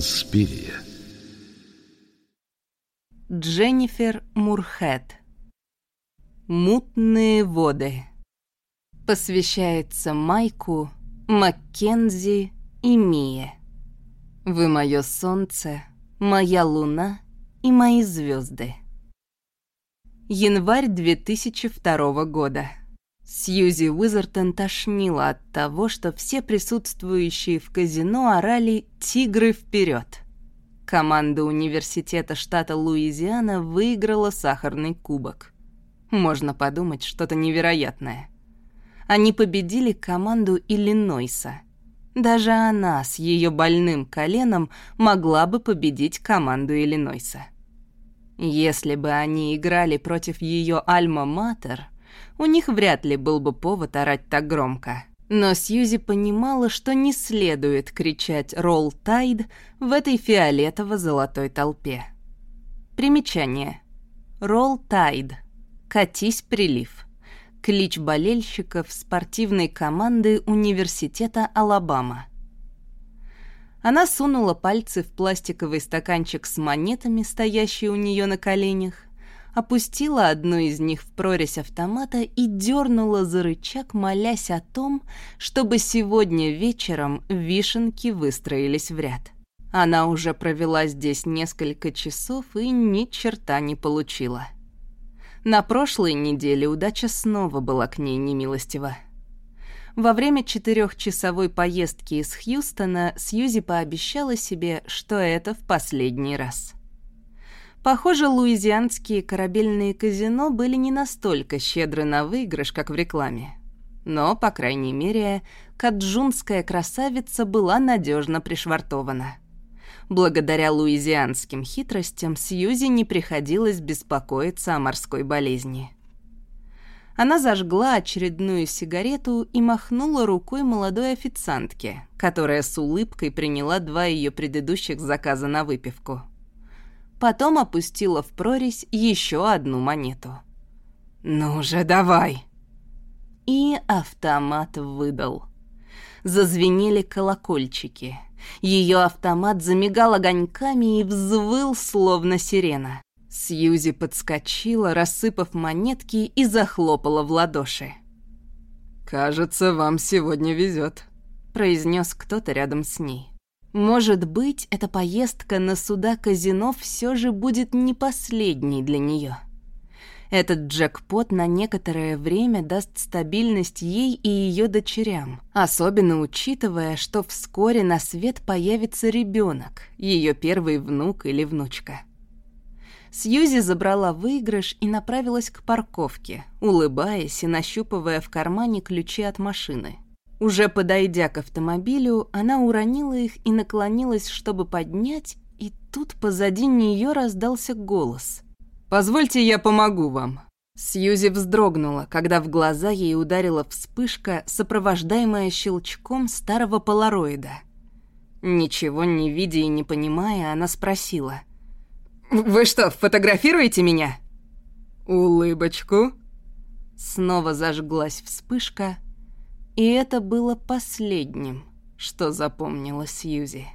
Инспирия. Дженнифер Мурхет. Мутные воды. Посвящается Майку, Маккензи и Мие. Вы мое солнце, моя луна и мои звезды. Январь 2002 года. Сьюзи Уизертон тошнила от того, что все присутствующие в казино орали «Тигры вперед!». Команда университета штата Луизиана выиграла сахарный кубок. Можно подумать, что-то невероятное. Они победили команду Иллинойса. Даже она с ее больным коленом могла бы победить команду Иллинойса. Если бы они играли против ее Альма-Матер, у них вряд ли был бы повод орать так громко. Но Сьюзи понимала, что не следует кричать «Ролл Тайд» в этой фиолетово-золотой толпе. Примечание. «Ролл Тайд» — «Катись прилив» — клич болельщиков спортивной команды Университета Алабама. Она сунула пальцы в пластиковый стаканчик с монетами, стоящий у нее на коленях, опустила одну из них в прорезь автомата и дернула за рычаг, молясь о том, чтобы сегодня вечером вишенки выстроились в ряд. Она уже провела здесь несколько часов и ни черта не получила. На прошлой неделе удача снова была к ней немилостива. Во время четырехчасовой поездки из Хьюстона Сьюзи пообещала себе, что это в последний раз. Похоже, луизианские корабельные казино были не настолько щедры на выигрыш, как в рекламе. Но, по крайней мере, каджунская красавица была надежно пришвартована. Благодаря луизианским хитростям Сьюзи не приходилось беспокоиться о морской болезни. Она зажгла очередную сигарету и махнула рукой молодой официантке, которая с улыбкой приняла два ее предыдущих заказа на выпивку потом опустила в прорезь еще одну монету. «Ну же, давай!» И автомат выдал. Зазвенели колокольчики. Ее автомат замигал огоньками и взвыл, словно сирена. Сьюзи подскочила, рассыпав монетки, и захлопала в ладоши. «Кажется, вам сегодня везет», — произнес кто-то рядом с ней. Может быть, эта поездка на суда-казино все же будет не последней для нее. Этот джекпот на некоторое время даст стабильность ей и ее дочерям, особенно учитывая, что вскоре на свет появится ребенок, ее первый внук или внучка. Сьюзи забрала выигрыш и направилась к парковке, улыбаясь и нащупывая в кармане ключи от машины. Уже подойдя к автомобилю, она уронила их и наклонилась, чтобы поднять, и тут позади нее раздался голос. «Позвольте, я помогу вам». Сьюзи вздрогнула, когда в глаза ей ударила вспышка, сопровождаемая щелчком старого полароида. Ничего не видя и не понимая, она спросила. «Вы что, фотографируете меня?» «Улыбочку». Снова зажглась вспышка, и это было последним, что запомнила Сьюзи.